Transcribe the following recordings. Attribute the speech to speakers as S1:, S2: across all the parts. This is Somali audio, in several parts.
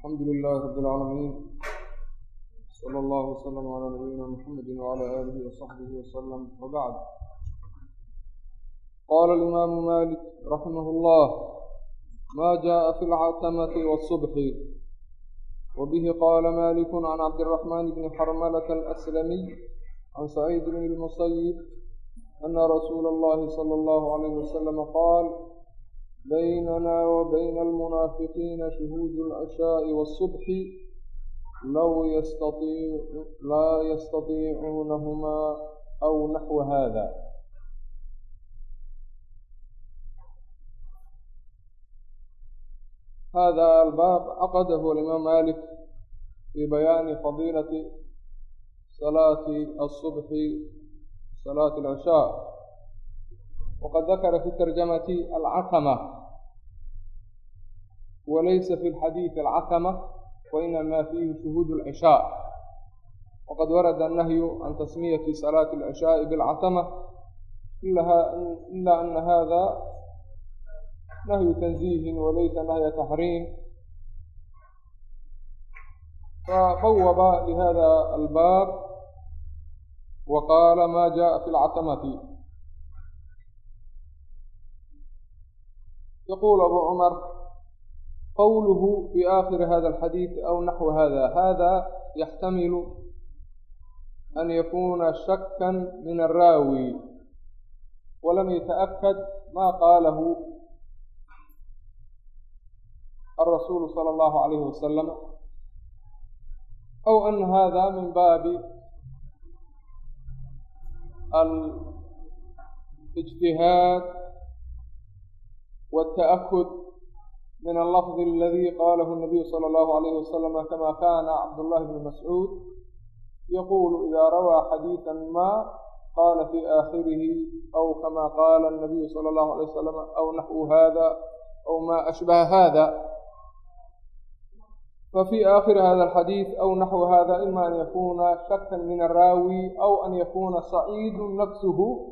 S1: الحمد لله رب العالمين صلى الله وسلم على نبينا محمد وعلى آله وصحبه وسلم وبعد قال الإمام مالك رحمه الله ما جاء في العتمة والصبح وبه قال مالك عن عبد الرحمن بن حرملة الأسلمي عن سعيد بن المسيب أن رسول الله صلى الله عليه وسلم قال بيننا وبين المنافقين شهود العشاء والصبح لو يستطيع لا يستطيعونهما أو نحو هذا هذا الباب عقده الإمام مالك في بيان فضيلة صلاة الصبح صلاة العشاء wqad dakara fi tarjamati alcatama walaysa fi lxadiidi alcatama wainama fiihi shuhuud alcishaa waqad warada annahyu can tasmiyati salaati alcishaai bilcatama ila ana hada nahyu tanziihin walaysa nahya taxriim fabawaba lihada albaab wa qaala ma jaءa fi lcatamati yqul abu cmar qowluhu fi aakhiri hada alxadiid aw naxwu hada hada yaxtamilu an yakuna shakan min araawi walam yataأkad ma qaalahu alrasuulu salى اllahu alayhi wasalam aw ana hada min baabi alijtihaad والتأكد من اللفظ الذي قاله النبي صلى الله عليه وسلم كما كان عبد الله بن مسعود يقول إذا روى حديثا ما قال في آخره أو كما قال النبي صلى الله عليه وسلم أو نحو هذا أو ما أشبه هذا ففي آخر هذا الحديث أو نحو هذا إما أن يكون شكا من الراوي أو أن يكون صعيد نفسه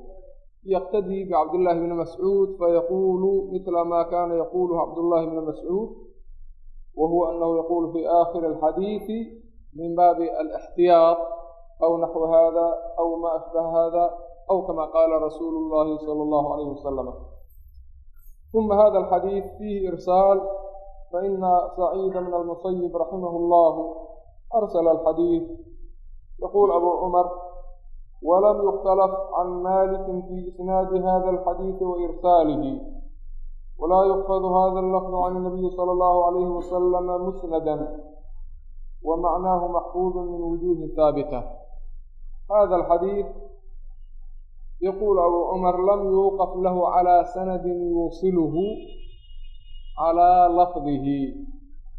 S1: yqtdي bcabdاللahi bn mascuud fayaqulu mثla ma kana yaqulh cabdالlahi bn mascuud wa huwa anahu yaqulu fi akhiri الxadiiثi min baabi alاxtiyaaط aw naxو hada aw ma ashbaha hada aw kama qala rasuulu اllahi salى اllahu عalayh wasalam ثuma hada alxadiiث fiihi irsaal faina saciida bn almusayib raximah اllah arsla alxadiiث yaqul abu cmar وlm يختلف عن مالك في إسناad hda الxadيiث وإrساalh وla يkفd هذا اللفظ عن النبي صلى الله عليه وسلم مسندا ومعناه محفوظ من وجوه ثابتة هذا الحديث يقول أبو عمر لم يوقف له على سند يوصله على لفظه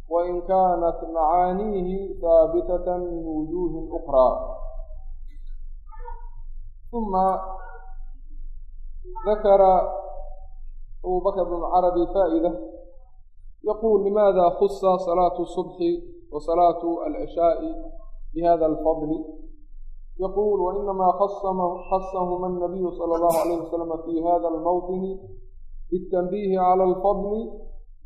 S1: وإn كانت معانيه ثابتة من وجوه أخرى ثم ذكر أبو بكر بن العربي فائدة يقول لماذا خص صلاة الصبح وصلاة العشاء بهذا الفضل يقول وإنما خصهما النبي صلى الله عليه وسلم في هذا الموطن بالتنبيه على الفضل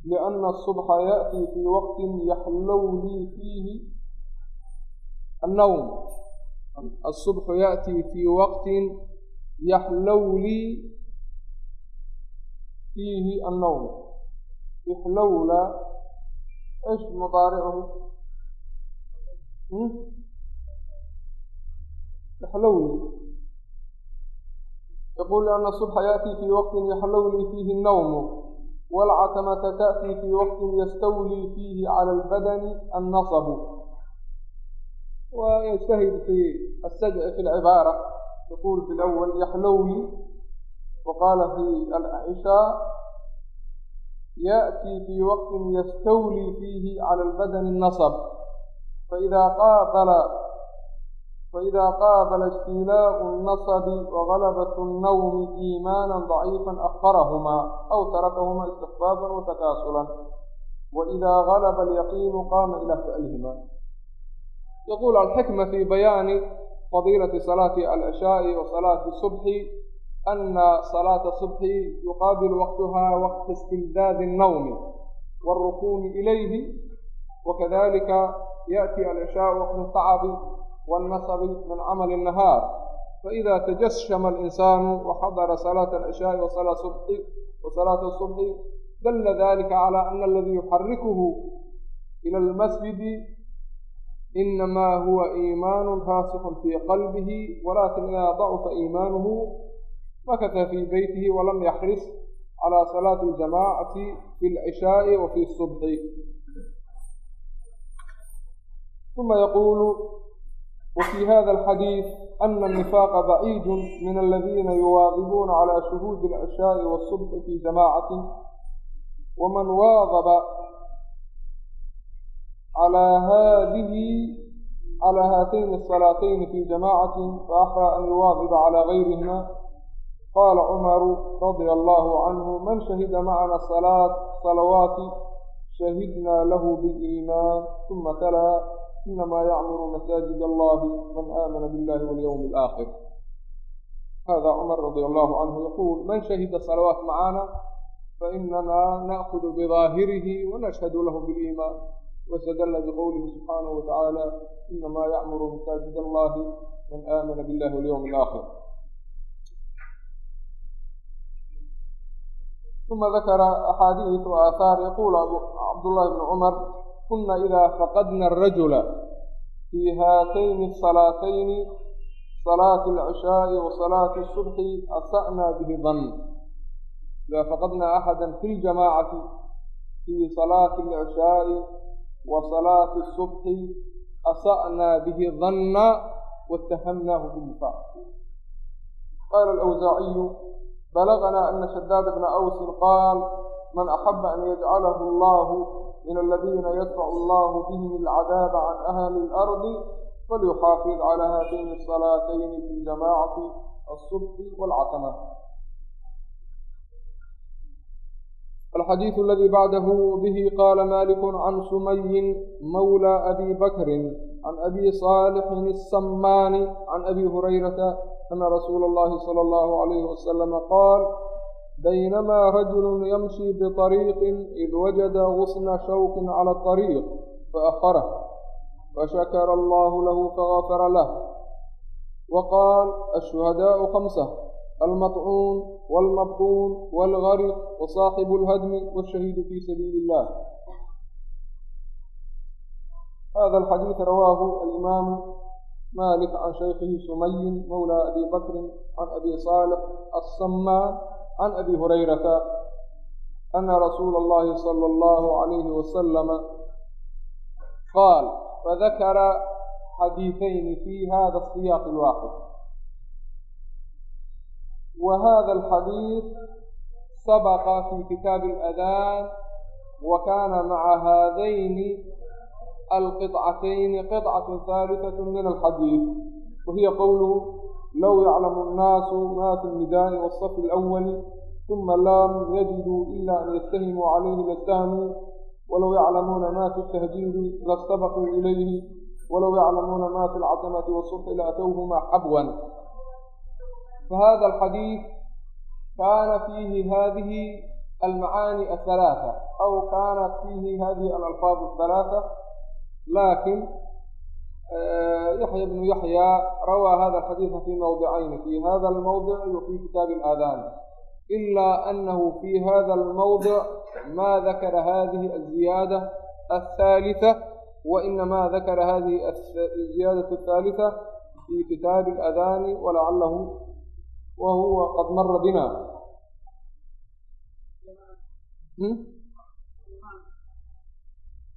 S1: لأن الصبح يأتي في وقت يحلو لي فيه النوم الصبح يأتي في وقت يحلو لي فيه النوم يحلولا ايش مضارعه يحلولي يقول أن الصبح يأتي في وقت يحلولي فيه النوم والعتمة تأتي في وقت يستولي فيه على البدن النصب ويجتهد في السجع في العبارة يقول في الأول يحلوني وقال في العشاء يأتي في وقت يستولي فيه على البدن النصب فإذا قابل فإذا قابل استيلاء النصب وغلبة النوم إيمانا ضعيفا أخرهما أو تركهما استخفافا وتكاسلا وإذا غلب اليقين قام إلى فعلهما yquل alxikma fi bayaani fadiilati salaati alcishaaءi wa salaati subxi ana salaata subxi yuqaabilu waqtuha waqta istimdaadi الnawmi wاlrukuuni ilayhi wakadalika yaأti alcishaءu waqtu الtacabi wاlnasabi min camali الnahaar faإida tajashama الإnsaanu waxadara salaata alcishaaءi wasalaat subxi wasalaata subxi dala dalika calى ana aladii yuxarikuhu ilى اlmasjidi inamaa huwa iimaanu raasikun fii qalbihi walaakin idaa dacufa iimaanuhu makasa fii beytihi walam yaxris calaa salaati aljamaacati fi lcishaa'i wa fi subxi uma yaquulu wfي hda الxadيiث أن النفاق بعيد من الذين يواظبون على شهود العشاء والصبح في جamاcaة وman waaظba calaa haadihi calaa haatayni الصalaatayni fii jamacati waaxraa an yuwaadiba calaa gayrihima qaala cumaru radia allahu canhu man shahida macana salawaati shahidnaa lahu biاliimaan uma kalaa inamaa yacmuru masaajid allahi man aamana biاllahi walyowmi اlaakhir hada cumar radia allahu canhu yaquul man shahida salawaat macana fainana naakudu bidaahirihi wanashhadu lahu biاliimaan wastadalla biqowlihi subxaanahu watacaala inamaa yacmuru masaajid allahi man aamana billahi walyowmi alaakhir uma dakara axaadiis wa aathaar yaquulu cabdullahi bni cumar kuna idaa faqadna arajula fii haatayni asalaatayni salaati alcishaai wa salaati asubxi asa'naa bihi dan idaa faqadna axada fi ljamaacati fii salaati وصلاة الصبح أسأنا به ظنا واتهمناه بالنفاق قال الأوزاعي بلغنا أن شداد بن أوس قال من أحب أن يجعله الله من الذين يدفع الله بهم العذاب عن أهل الأرض فليحافظ على هاتين الصلاتين في الجماعة الصبح والعتمة الxadيiث اladي bعdh bه qاl malik عn sumayin mawlى abi bakri عn abi صاalxi الsmaani عn abi hurayraةa ana rasuula اllahi slى اllah عlyh waslama qaal baynama rajul ymshi bطariiqi id wajada غusna shawki clى الطariiq faأkrh fashakr allah lah fagafara lah waqaal aلشhuhadaaء خمسة almaطcuun والمبطون والغرق وصاحب الهدم والشهيد في سبيل الله هذا الحديث رواه الإمام مالك عن شيخه سمي مولى أبي بكر عن أبي صالح الصما عن أبي هريرة أن رسول الله صلى الله عليه وسلم قال فذكر حديثين في هذا السياق الواحد وهذا الحديث سبق في كتاب الأذان وكان مع هذين القطعتين قطعة ثالثة من الحديث وهي قوله لو يعلم الناس ما في النداء والصف الأول ثم لم يجدوا إلا أن يتهموا عليه لاتهموا ولو يعلمون ما في التهجير لاستبقوا إليه ولو يعلمون ما في العظمة والصلح لأتوهما حبوا fahada alxadiid kana fiihi hadihi almacaani aلثalaaثة aw kanat fiihi hadihi alalfaad الثalaaثة lakin yaxya bnu yaxya rawaa hada alxadiida fi mawdicayni fi hada almawdic wa fi kitaabi اlaadaan ila anahu fi hada almawdic ma dakara hadihi alziyaada althalitثa wainama dakara hadihi ziyaadaة الثالثة fi kitaabi اlaadaani walacalahu wa huwa qad mara bina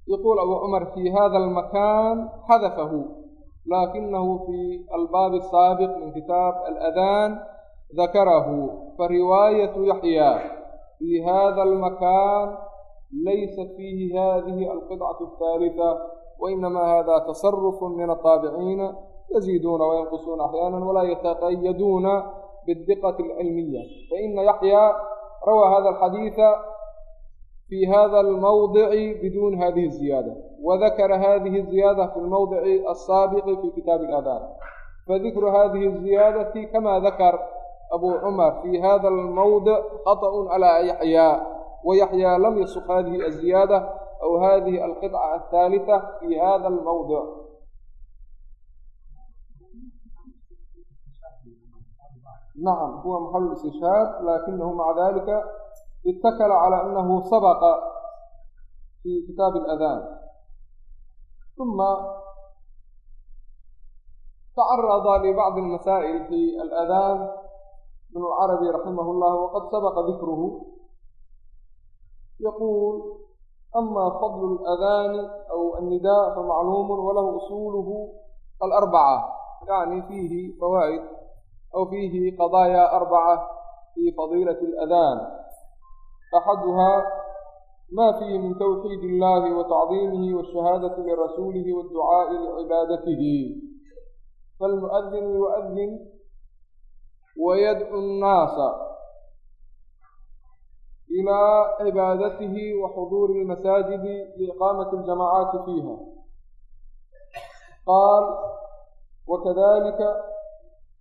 S1: يقول أبو عمر في هذا المكان حذفه لكنه في الباب السابق من كتاب الأذان ذكره فرواية يحيى في هذا المكان ليست فيه هذه القطعة الثالثة وإنما هذا تصرف من الطابعين يزيدون وينقصون أحيانا ولا يتقيدون بالدقة العلمية فإن يحيى روى هذا الحديث في هذا الموضع بدون هذه الزيادة وذكر هذه الزيادة في الموضع السابق في كتاب الأذان فذكر هذه الزيادة كما ذكر أبو عمر في هذا الموضع خطأ على يحيى ويحيى لم يسق هذه الزيادة أو هذه القطعة الثالثة في هذا الموضع نعم هو محل الاستشهاد لكنه مع ذلك اتكل على أنه سبق في كتاب الأذان ثم تعرض لبعض المسائل في الأذان ابن العربي رحمه الله وقد سبق ذكره يقول أما فضل الأذان أو النداء فمعلوم وله أصوله الأربعة يعني فيه فوائد أو فيه قضايا أربعة في فضيلة الأذان أحدها ما فيه من توحيد الله وتعظيمه والشهادة لرسوله والدعاء لعبادته فالمؤذن يؤذن ويدعو الناس إلى عبادته وحضور المساجد لإقامة الجماعات فيها قال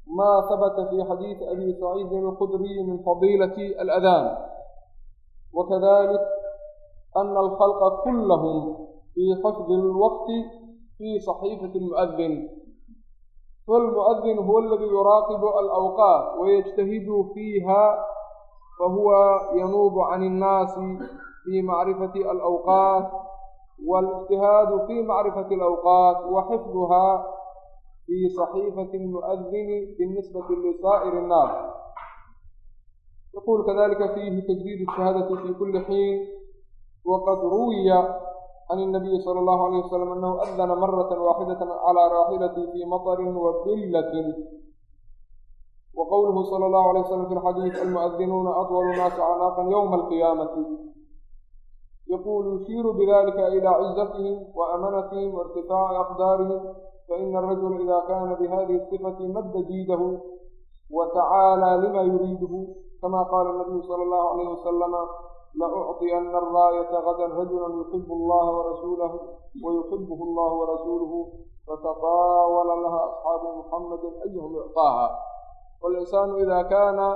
S1: ma habta fi xadiidi abi saciidin اlqudriy min fadiilati aladaan wakadalik ana alkhalqa kullahm fii xifdi اlwaqti fii صaxiifati اlmuؤadin falmuؤadin huwa aladii yuraaqibu alawqaat wayجtahidu fiiha fahuwa yanuubu can الnaasi fii macrifati alawqaat wاlاجtihaadu fii macrifati اlawqaat wa xifduha في صحيفة المؤذن بالنسبة لسائر الناس يقول كذلك فيه تجديد الشهادة في كل حين وقد روي عن النبي صلى الله عليه وسلم أنه أذن مرة واحدة على راحلته في مطر وبلة وقوله صلى الله عليه وسلم في الحديث المؤذنون أطول الناس عناقا يوم القيامة يقول يشير بذلك إلى عزتهم وأمنتهم وارتفاع أقدارهم faina arajula ida kana bihadihi sifati madda diidahu wa tacaalaa lima yuriiduhu kama qaala nabiyu sala allahu alayhi wasalama laucطiyana araayata gadan rajulan yuxibu allaha warasuulahu wayuxibuhu allahu warasuuluhu fatataawala laha asxaabu muxamadin ayuhum icطaaha walinsaanu ida kaana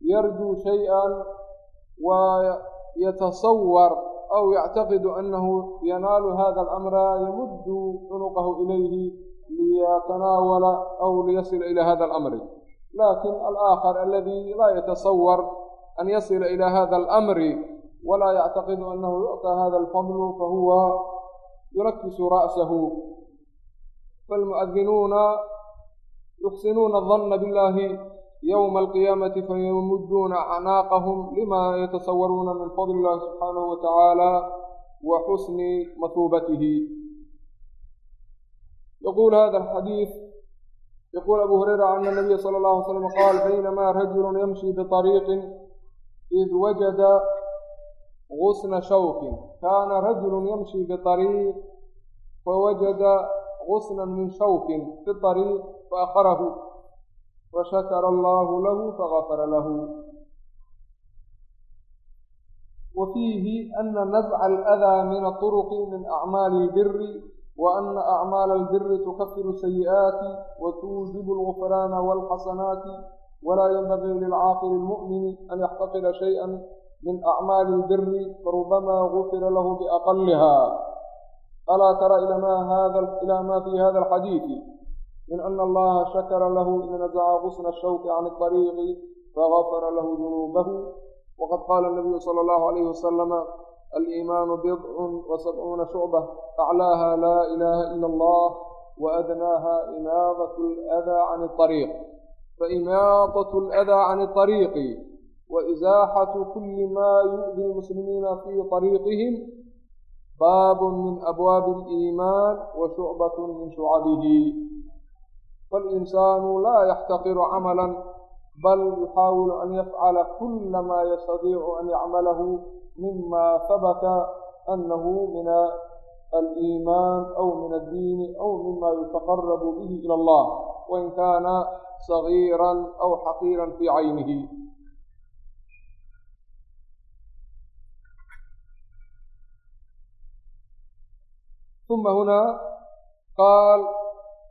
S1: yarjuu shayئa wa yatasawar أو يعتقد أنه ينال هذا الأمر يمد عنقه إليه ليتناول أو ليصل إلى هذا الأمر لكن الآخر الذي لا يتصور أن يصل إلى هذا الأمر ولا يعتقد أنه يعطى هذا الفضل فهو يركس رأسه فالمؤذنون يحسنون الظن بالله yowma alqiyaamati fayamuduuna acnaaqahum lima yatasawaruuna min fadli illahi subxaanahu watacaala wa xusni masuubatihi yaquul hada alxadiis yaquul abu hurayra ana nabiya sala allahu alay slam qaal baynamaa rajulu yamshi biطariiqin id wajada gusna shawkin kaana rajulu yamshi biطariiq fawajada gusna min shawkin fi طariiq faakharahu وشكر الله له فغفر له وفيه أن نزع الأذى من الطرق من أعمال البر وأن أعمال البر تكفر السيئات وتوجب الغفران والحسنات ولا ينبغي للعاقل المؤمن أن يحتقر شيئا من أعمال البر فربما غفر له بأقلها ألا ترى إلى ما, هذا إلى ما في هذا الحديث من أن الله شكر له إذ نزع غصن الشوك عن الطريق فغفر له ذنوبه وقد قال النبي صلى الله عليه وسلم الإيمان بضع وسبعون شعبة أعلاها لا إله إلا الله وأدناها إماطة الأذى عن الطريق فإماطة الأذى عن الطريق وإزاحة كل ما يؤذي المسلمين في طريقهم باب من أبواب الإيمان وشعبة من شعبه فالإنسان لا يحتقر عملا بل يحاول أن يفعل كل ما يستطيع أن يعمله مما ثبت أنه من الإيمان أو من الدين أو مما يتقرب به إلى الله وإن كان صغيرا أو حقيرا في عينه ثم هنا قال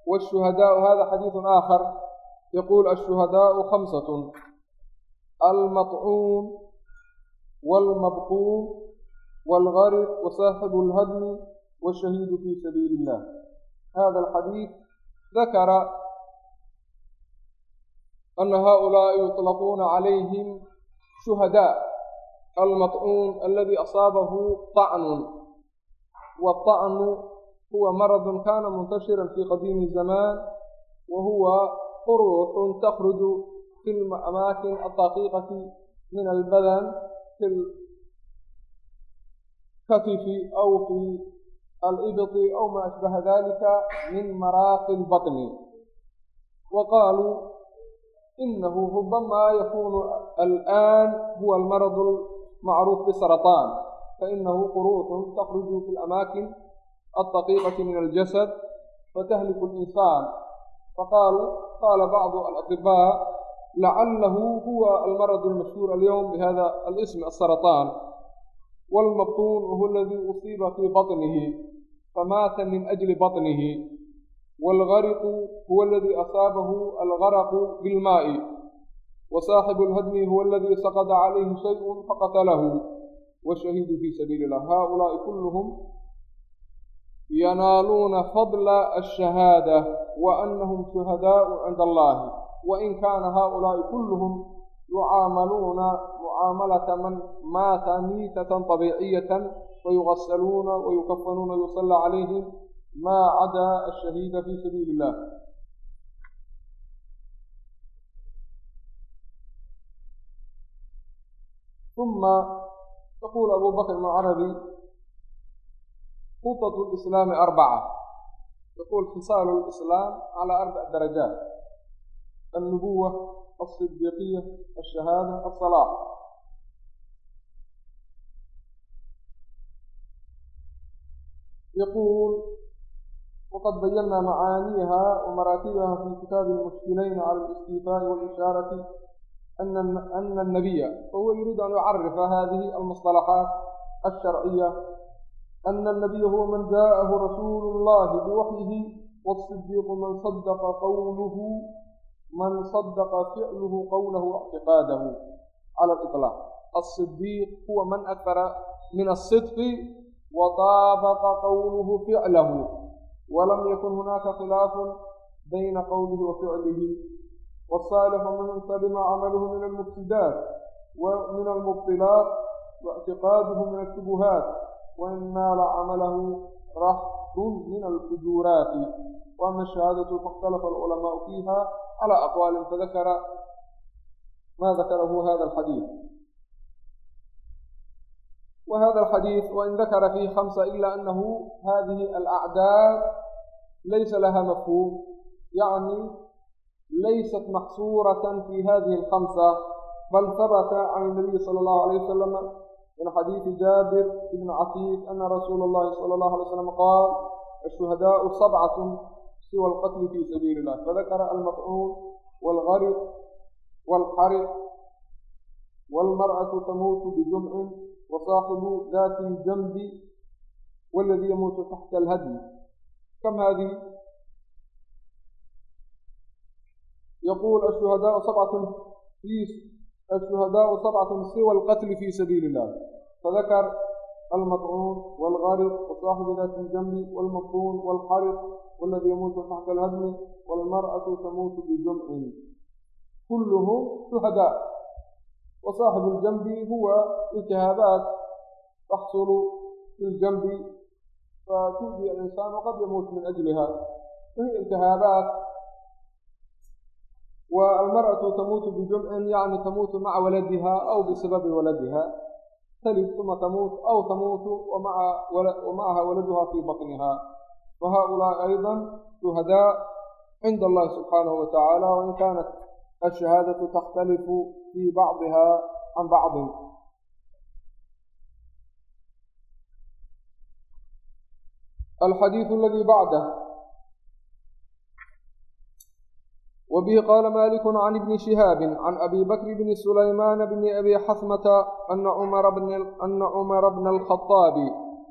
S1: والشهداء هذا حديث آخر يقول الشهداء خمسة المطعون والمبقوم والغرق وصاحب الهدم والشهيد في سبيل الله هذا الحديث ذكر أن هؤلاء يطلقون عليهم شهداء المطعون الذي أصابه طعن والطعن huwa maradun kana muntashiran fii qadiimi zamaan wa huwa quruxun takhruju fi amaakin ataqiiqati min albadan fi lkatifi aw fi alibti aw ma ashbaha dalika min maraaqi lbaطni wa qaaluu inahu rubama yakunu alآn huwa almarad almacruuf bsaraطaan fainahu quruxun takhruju fi اlamaakin الطقيقة من الجسد فتهلك الإنسان فقالوا قال بعض الأطباء لعله هو المرض المشهور اليوم بهذا الاسم السرطان والمبطون هو الذي أصيب في بطنه فمات من أجل بطنه والغرق هو الذي أصابه الغرق بالماء وصاحب الهدم هو الذي سقط عليه شيء فقتله والشهيد في سبيل الله هؤلاء كلهم ينالون فضل الشهادة وأنهم شهداء عند الله وإن كان هؤلاء كلهم يعاملون معاملة من مات ميتة طبيعية ويغسلون ويكفنون ويصلى عليهم ما عدا الشهيد في سبيل الله ثم يقول أبو بكر العربي خطط الإسلام أربعة يقول حصال الإسلام على أربع درجات النبوة الصديقية الشهادة الصلاة يقول وقد بينا معانيها ومراتبها في كتاب المشكلين على الاستيفاء والإشارة أن أن النبي فهو يريد أن يعرف هذه المصطلحات الشرعية أن النبي هو من جاءه رسول الله بوحيه والصديق من صدق قوله من صدق فعله قوله واعتقاده على الإطلاق الصديق هو من أكثر من الصدق وطابق قوله فعله ولم يكن هناك خلاف بين قوله وفعله والصالح من سلم عمله من المفسدات ومن المبطلات واعتقاده من الشبهات وإما لعمله رحض من الفجورات وأما الشهادة فاختلف العلماء فيها على أقوال فذكر ما ذكره هذا الحديث وهذا الحديث وإن ذكر فيه خمسة إلا أنه هذه الأعداد ليس لها مفهوم يعني ليست محصورة في هذه الخمسة بل ثبت عن النبي صلى الله عليه وسلم من حديث جابر بن عتيق أن رسول الله صلى الله عليه وسلم قال الشهداء سبعة سوى القتل في سبيل الله فذكر المطعون والغرق والحرق والمرأة تموت بجمع وصاحب ذات الجنب والذي يموت تحت الهدي كم هذه يقول الشهداء سبعة في الشهداء سبعة سوى القتل في سبيل الله فذكر المطعون والغارق وصاحب ذات الجنب والمفتون والحرق والذي يموت تحت الهدم والمرأة تموت بجمع كلهم شهداء وصاحب الجنب هو التهابات تحصل في الجنب فتؤذي الإنسان وقد يموت من أجلها وهي التهابات wa almarأaةu tamuutu bijumcin yani tamuutu maca waladiha aw bisababi waladiha talid uma tamuut aw tamuutu wamacaha waladuha fii bakniha wahaaulaaءi ayضa shuhadaa cinda allahi subxaanahu watacaala wain kaanat ashahaadaةu takhtalifu fii bacdiha can bacdin alxadiiu aladii bacdah وبه قال مالك عن ابن شهاب عن أبي بكر بن سليمان بن أبي حثمة أن عمر بن, أن عمر بن الخطاب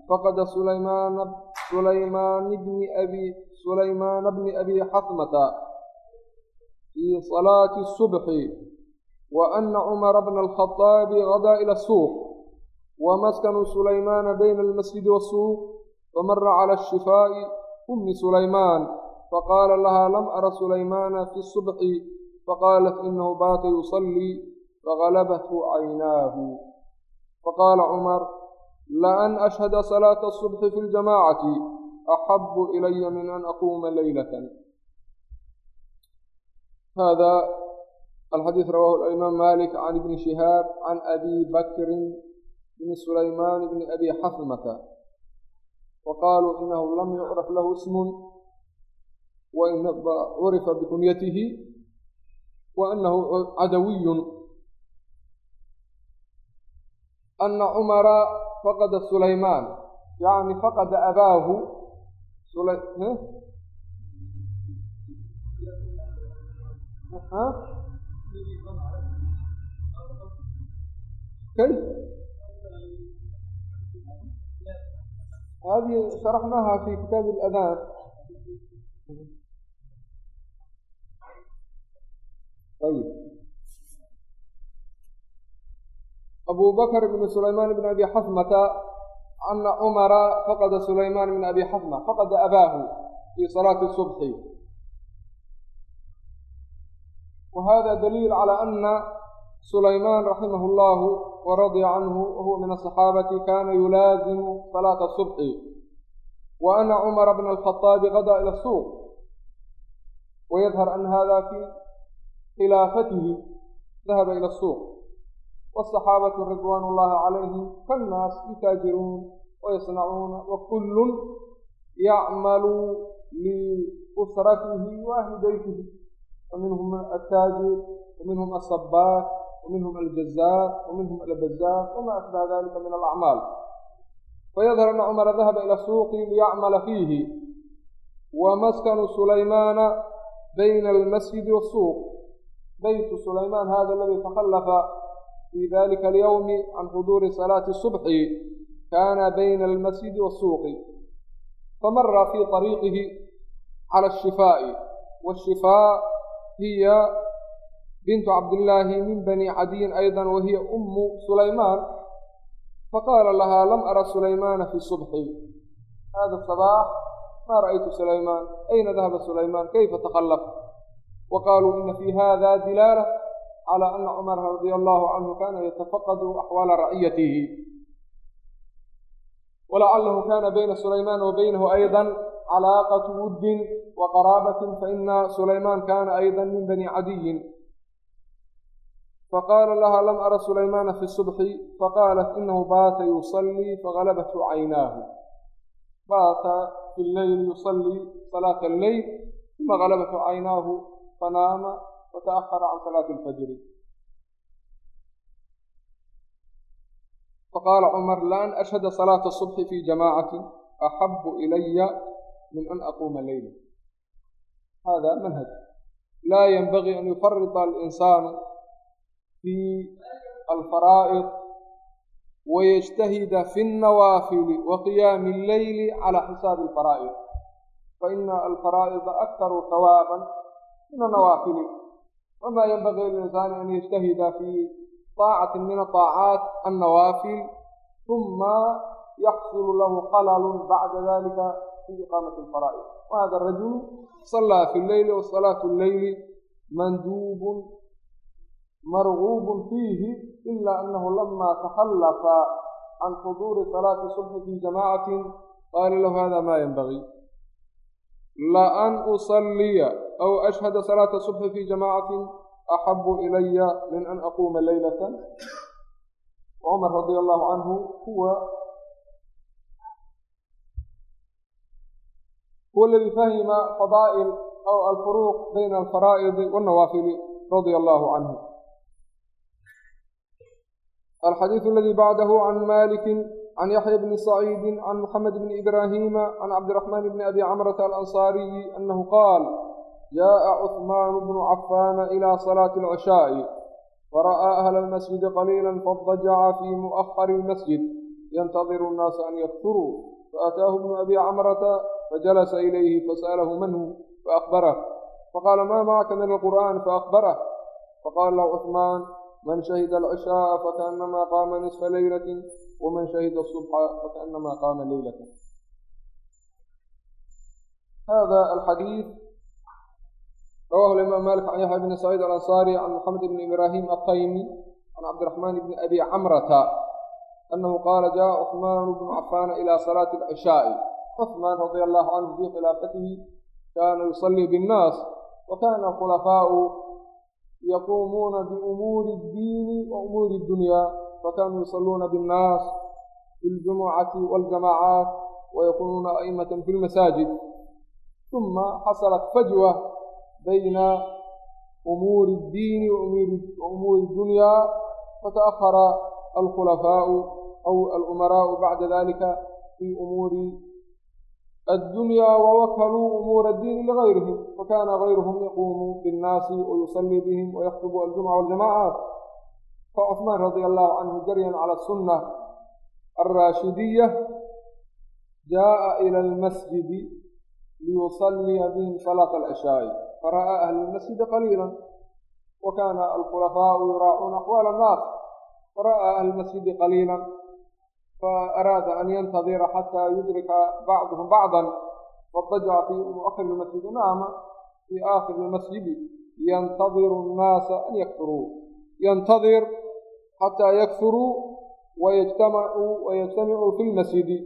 S1: فقد سليمان سليمان بن أبي سليمان بن أبي حثمة في صلاة الصبح وأن عمر بن الخطاب غدا إلى السوق ومسكن سليمان بين المسجد والسوق فمر على الشفاء أم سليمان فقال لها لم أر سليمان في الصبح فقالت إنه بات يصلي فغلبته عيناه فقال عمر لأن أشهد صلاة الصبح في الجماعة أحب إلي من أن أقوم ليلة هذا الحديث رواه الإمام مالك عن ابن شهاب عن أبي بكر بن سليمان بن أبي حثمة وقالوا إنه لم يعرف له اسم وإن curifa bikunyatihi wa anahu cadawiyun ana cumara faqada sulaymaan yani faqada abaahu هذه شرحناها في كتاب الأذان. طيب أبو بكر بن سليمان بن أبي حثمة أن عمر فقد سليمان بن أبي حثمة فقد أباه في صلاة الصبح وهذا دليل على أن سليمان رحمه الله ورضي عنه وهو من الصحابة كان يلازم صلاة الصبح وأن عمر بن الخطاب غدا إلى السوق ويظهر أن هذا في خلافته ذهب إلى السوق والصحابة رضوان الله عليهم كالناس يتاجرون ويصنعون وكل يعمل لأسرته وأهل بيته ومنهم التاجر ومنهم الصباك ومنهم الجزار ومنهم البزار وما أشبه ذلك من الأعمال فيظهر أن عمر ذهب إلى السوق ليعمل فيه ومسكن سليمان بين beytu sulaymaan hada aladii takhallafa fii dalika alyowmi can xuduuri salaati subxi kaana bayna almasjidi waasuuqi famara fii طariiqihi cala ashifaa'i waashifaa hiya bintu cabdillaahi min bani cadiyin aydan wa hiya ummu sulaymaan faqaala lahaa lam ara sulaymaana fi subxi hada sabaax ma ra'aytu sulaymaan ayna dahaba sulaymaan kayfa takhallaf كيف تخلف وقالوا إن في هذا دلالة على أن عمر رضي الله عنه كان يتفقد أحوال رعيته ولعله كان بين سليمان وبينه أيضا علاقة ود وقرابة فإن سليمان كان أيضا من بني عدي فقال لها لم أرى سليمان في الصبح فقالت إنه بات يصلي فغلبته عيناه بات في الليل يصلي صلاة الليل ثم غلبته عيناه فنام وتأخر عن صلاة الفجر فقال عمر لأن أشهد صلاة الصبح في جماعة أحب إلي من أن أقوم ليلا هذا منهج لا ينبغي أن يفرط الإنسان في الفرائض ويجتهد في النوافل وقيام الليل على حساب الفرائض فإن الفرائض أكثر ثوابا min anawaafili wamaa yanbagii lilinsaani an yajtahida fii طaacati min طaacaat annawaafil uma yaxsulu lahu qalalun bacda dalika fii iqaamati اlfaraa'id wahada rajulu salaa fi leyli wasalaatu leyli manduubun marguubun fiihi ila anahu lama tahallafa can xuduuri salaati subxi fii jamaacatin qaala lahu hada ma yanbagii ينبغي لأن أصلي أو أشهد صلاة الصبح في جماعة أحب إلي من أن أقوم ليلة وعمر رضي الله عنه هو هو الذي فهم فضائل أو الفروق بين الفرائض والنوافل رضي الله عنه الحديث الذي بعده عن مالك عن يحيى بن سعيد عن محمد بن إبراهيم عن عبد الرحمن بن أبي عمرة الأنصاري أنه قال جاء عثمان بن عفان إلى صلاة العشاء فرأى أهل المسجد قليلا فاضجع في مؤخر المسجد ينتظر الناس أن يكثروا فأتاه ابن أبي عمرة فجلس إليه فسأله من هو فأخبره فقال ما معك من القرآن فأخبره فقال له عثمان من شهد العشاء فكأنما قام نصف ليلة ومن شهد الصبح فكأنما قام ليلته هذا الحديث رواه الإمام مالك عن يحيى بن سعيد الأنصاري عن محمد بن إبراهيم الطيمي عن عبد الرحمن بن أبي عمرة أنه قال جاء عثمان بن عفان إلى صلاة العشاء عثمان رضي الله عنه في خلافته كان يصلي بالناس وكان الخلفاء يقومون بأمور الدين وأمور الدنيا fakanuu yusaluuna biاnnaas fi اljumucati wاljamaacaat wayakunuuna a'imaةa fi اlmasaajid uma xasalat fajwa bayna umuuri اddiini waumuuri اddunyaa fata'ahara alkhulafaau aw alumaraau bacda dalika fii umuuri الdunya wwakluu umuura اdiini lgayrihim fakana غayrhm yaquumu bالnaasi wayusalii bihim wayaktubu aljumca wاljamaacaat facuثmaan radia allahu canhu jaryan cala asunna alraashidiya jaءa almasjidi liyusaliya bihim salaata alcishaa'i fara'aa ahla almasjidi qaliila wa kana alkhulafaau yuraacuuna axwaala annaas fara'aa ahla almasjidi qaliila faaraada an yantadira xataa yudrika bacduhum bacdan fadajaca fii muakhiri lmasjidi naama fii aakhiri lmasjidi yantadiru annaasa an yakfuruu yantadir xataa yakfuruu wayajtamicuu fi lmasjidi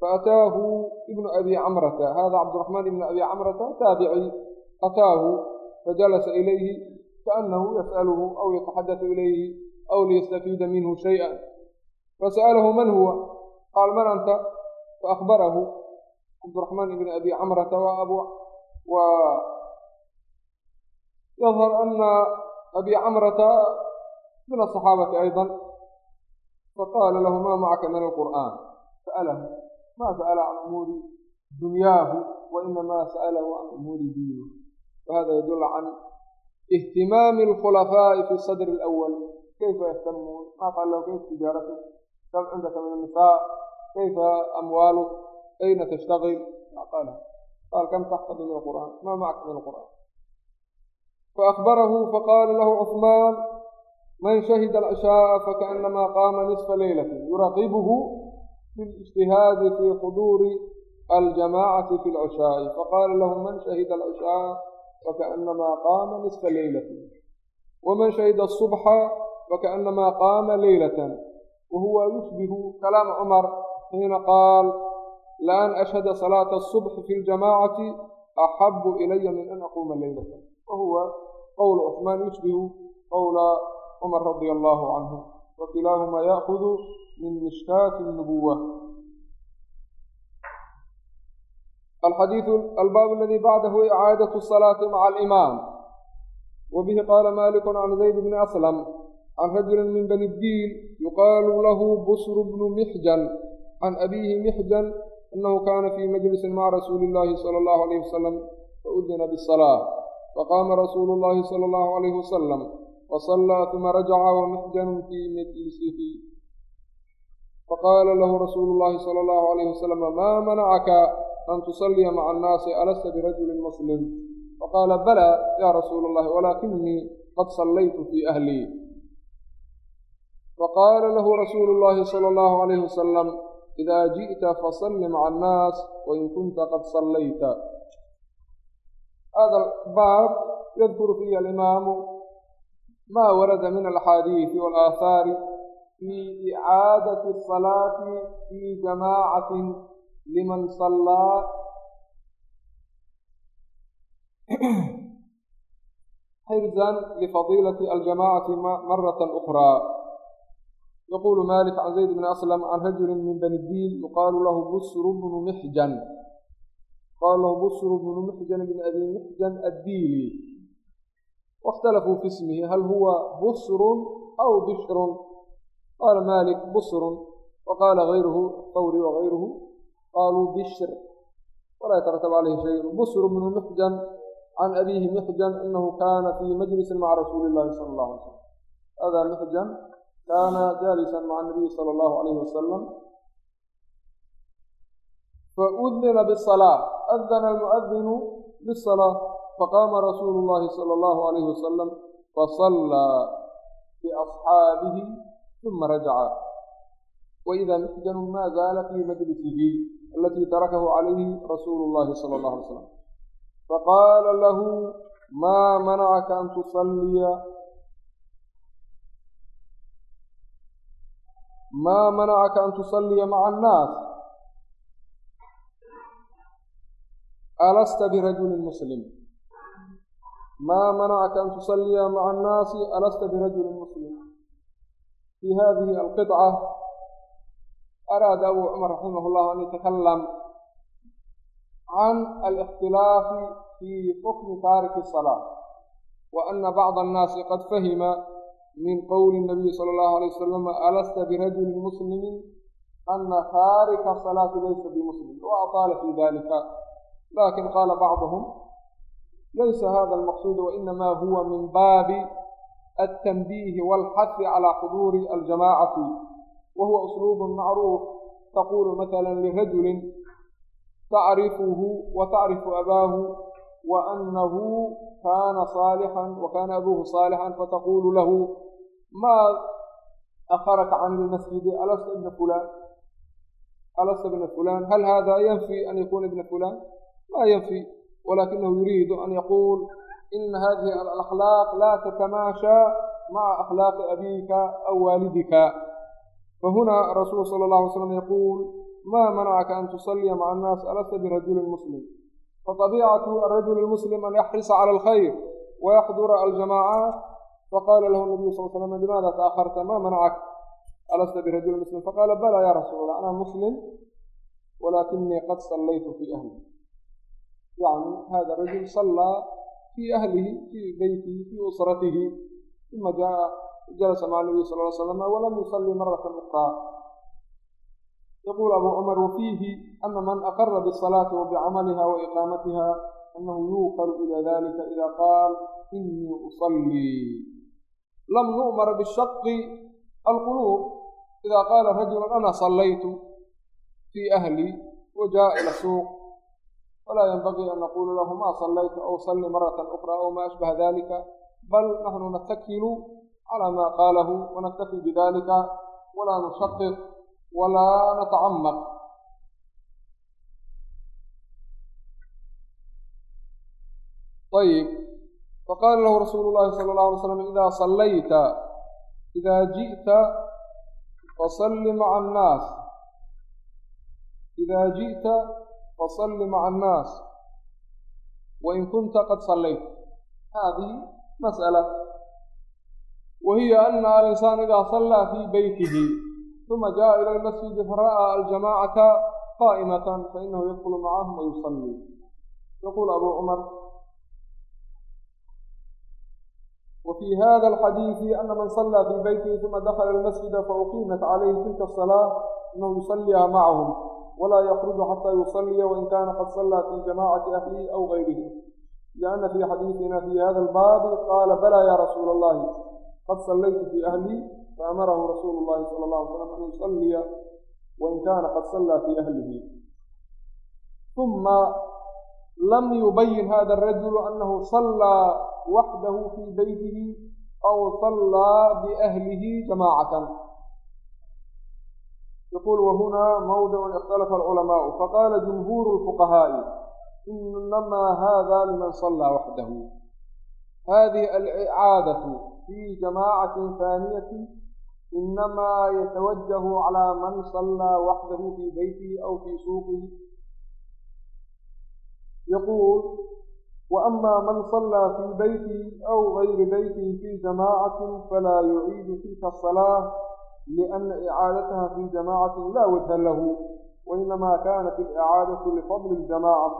S1: faataahu ibnu abi camrata hada cabdiraxmaan ibnu abi camrata taabici ataahu fajalasa ilayhi kaanahu yas'aluhu aw yataxadatu ilayhi aw liyastafiida minhu shayئa fasa'alahu man huwa qaal man anta faakbarahu cabdiraxmaan ibn abi camrata wa abu wa yadhar ana abi camrata min asaxaabati aydan faqaala lahu maa macaka min alqur'aan sa'alahu maa sa'ala can umuuri dunyaahu wa inamaa sa'alahu can umuuri diinihi wahada yadullu can ihtimaami alkhulafaa'i fi sadri alawal kayfa yahtamuun maa falahu kayfa tijaaratu kam cindaka min annisaa kayfa amwaalu ayna tashtaqil maa qaala قال كم تحفظ من القرآن؟ ما معك من القرآن. فأخبره فقال له عثمان man shahida alcishaaءa fakaأnamaa qaama nisfa leylati yuraqibuhu fi اlijtihaadi fii xuduuri aljamaacati fi lcishaaءi faqaala lahu man shahida alcishaaءa fakaأnamaa qaama nisfa leylati waman shahida الصubxa fakaأnamaa qaama leylatan wahuwa yushbihu kalaama cumar xiina qaal laan ashhada salaata الصubxi fi اljamaacati axabu ilaya min an aquuma leylatan wahuwa qowla cuثmaan yushbihu qowla cumar radi allahu canhu wa kilaahumaa ya'hudu min mishkaati اnubuwa albaab aladii bacdahu icaadaة الصalaati maca alimaam wa bihi qaala maliku can zayd bni aslam can rajuli min bani diil yuqaalu lahu busru bnu mixjan can abiihi mixjan anahu kaana fii majlisin maca rasuuli اllahi salى allahu alayh wasalam faudina biالsalaa faqaama rasuulu اllahi salى allahu alayh wasalam fasallaa uma rajaca wamixjanun fii majlisihi faqaala lahu rasuulu llahi sala allahu alayhi wasalam maa manacaka an tusalliya maca annaasi alasta birajulin muslim faqaala bala ya rasuula allahi walaakinii qad sallaytu fii ahlii faqaala lahu rasuulu llahi sala allahu alayhi wasalam idaa ji'ta fasalli maca annaas wain kunta qad sallayta hada albaab yadkuru fiihi alimaamu ma warada min alaxaadiisi walaahaari fii icaadati asalaati fii jamaacatin liman sallaa xirzan lifadiilati aljamacati marata ukraa yqulu malik can zayd bni aslam can rajuli min bani diil yuqaalu lahu busru bnu mixjan yuqaalu lahu busru bnu mixjan bn abi mixjan addiili waاkhtalafuu fi ismihi hal huwa busrun aw bishrun qaala malik busrun waqaala gayruhu thawri wagayruhu qaaluu bishr walaa yataratab calayhi shayun busru bnu mixjan can abiihi mixjan inahu kana fii majlisin maca rasuuli illahi sala allah alay slam hada mixjan kaana jaalisan maca anabiyi sala allahu alayhi wasalam faudina bisalaa adana almuadinu bisalaa faqaama rasuulu llahi sala allahu alayhi wasalam fasallaa biasxaabihi uma rajaca waida mixjanun ma zaala fii majlisihi alatii tarakahu calayhi rasuulu llahi sala allahu alay slam faqaala lahu maa manacaka an tusalliya maa manacaka an tusalliya maca annaas alasta birajulin muslim maa manacaka an tusalliya maca annaasi alasta birajulin muslim fii hadihi alqidca araada abu cumar raximah llah an yatakalam can alikhtilaafi fii xukmi taariki الsalaa wa ana bacda annaasi qad fahima min qowli الnabiyi sala allahu alay wasalam alasta birajulin muslimin ana taarika asalaati laysa bimuslim wa ataala fi dalika lakin qaala bacduhum laysa hada almaqsuud wainama huwa min baabi altanbiihi walxahi calaa xuduuri aljamacati wa huwa usluub macruuf taqulu matala lirajulin tacrifuhu wa tacrifu abaahu wa anahu kana saalixan wa kana abuuhu saalixan fataqulu lahu maa akharaka can lmasjidi alasta ibna fulan alasta ibna fulan hal hada yanfi an yakuna walakinahu yuriidu an yaquul ina hadihi alakhlaaq la tatamaashaa maca akhlaaqi abiika aw waalidika fahuna rasuul sala allahu alay slam yaquul ma manacaka an tusalliya maca annaas alasta birajulin muslim faطabiicatu arajuli lmuslim an yaxrisa cala alkhayr wayaxdura aljamaacaat faqala lahu nabiyu sal slam limaada taakharta ma manacak alasta birajulin muslim faqala bala ya rasuul allah ana muslim walakinii qad sallaytu fi ahli yani hada rajul sallaa fii ahlihi fii beytihi fii usratihi uma jaa jalasa maca nabiy sal ly slam walam yusalli maratan ukraa yaquul abu cumar wafiihi ana man aqara bisalaati wa bicamaliha wa iqaamatiha anahu yuuqalu ila dalika ida qaal inii usallii lam nu'mar bishaqi alquluub ida qaala rajulu ana sallaytu fii ahli wa jaa ila suuq falaa yanbagii an naqula lahu ma sallayta aw salli marata ukra aw ma ashbaha dalika bal naxnu natakilu cala ma qaalahu wanaktafi bidalika walaa nushaqiq walaa natacamaq ayib faqaala lahu rasuulu llahi sala allahu alay slam ida sallayta ida ji'ta fasalli maca annaas ida ji'ta fasalli maca annaas wain kunta qad sallayt haadihi mas'ala wa hiya ana alinsaana idaa sallaa fii beytihi uma jaaa ila lmasjidi fara'aa aljamacata qaa'imatan fainahu yadkulu macahum wayusallii yaquul abuu cumar وفي هذا الحديث أن من صلى في بيته ثم دخل المسجد فأقيمت عليه تلك الصلاة أنه يصليها معهم ولا يخرج حتى يصلي وإن كان قد صلى في جماعة أهله أو غيره لأن في حديثنا في هذا الباب قال بلى يا رسول الله قد صليت في أهلي فأمره رسول الله صلى الله عليه وسلم أن يصلي وإن كان قد صلى في أهله ثم لم يبين هذا الرجل أنه صلى وحده في بيته أو صلى بأهله جماعة يقول وهنا موضع اختلف العلماء فقال جمهور الفقهاء إنما هذا لمن صلى وحده هذه الإعادة في جماعة ثانية إنما يتوجه على من صلى وحده في بيته أو في سوقه يقول وأما من صلى في بيته أو غير بيته في جماعة فلا يعيد تلك الصلاة لأن إعادتها في جماعة لا وجه له وإنما كانت الإعادة لفضل الجماعة